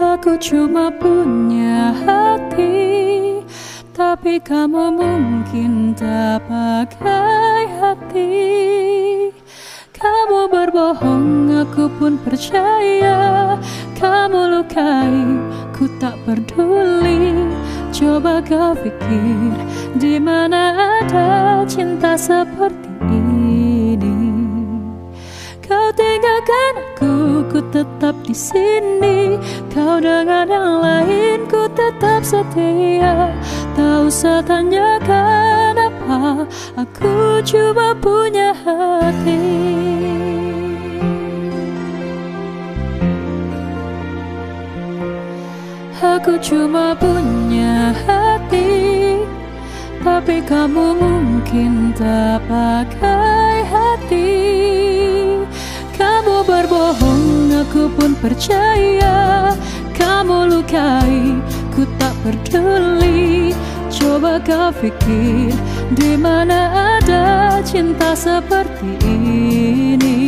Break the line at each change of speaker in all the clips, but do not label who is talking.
Aku cuma punya hati Tapi kamu mungkin tak pakai hati. Kamu berbohong, aku pun percaya. Kamu lukai, ku tak peduli. Coba kau pikir di mana ada cinta seperti ini? Kau tinggalkan aku, ku tetap di sini. Kau dengan yang lain, ku tetap setia. Tak usah tanyakan apa, aku cuma punya hati. Aku cuma punya hati Tapi kamu mungkin tak pakai hati aku pun percaya Kamu lukai, ku tak peduli Coba kau pikir di mana ada cinta seperti ini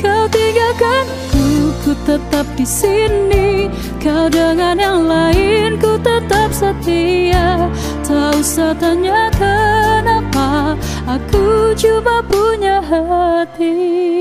Kau tinggalkan aku, ku tetap di sini. Kau dengan yang lain, ku tetap setia. Tak usah tanya kenapa, aku cuma punya hati.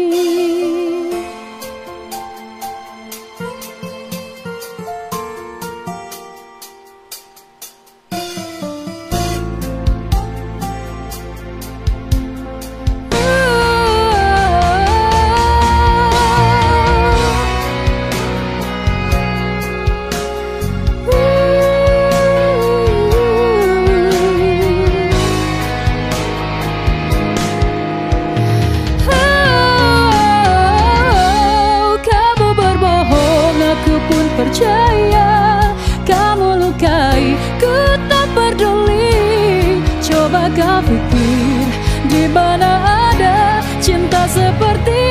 Pikir, di mana ada cinta seperti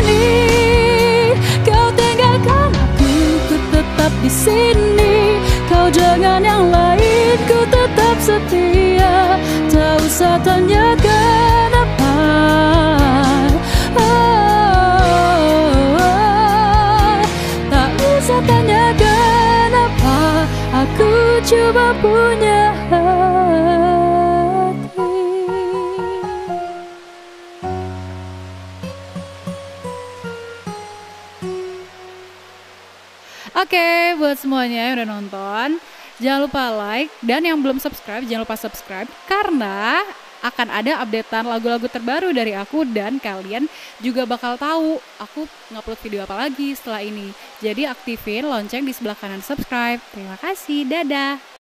ini? Kau tinggalkan aku, ku tetap di sini. Kau dengan yang lain, ku tetap setia. Tak usah tanya kenapa. Oh, tak. Aku cuma punya hati.
Oke, buat semuanya yang udah nonton, jangan lupa like dan yang belum subscribe jangan lupa subscribe karena akan ada updatean lagu-lagu terbaru dari aku dan kalian juga bakal tahu aku ngupload video apa lagi setelah ini. Jadi aktifin lonceng di sebelah kanan subscribe. Terima kasih, dadah.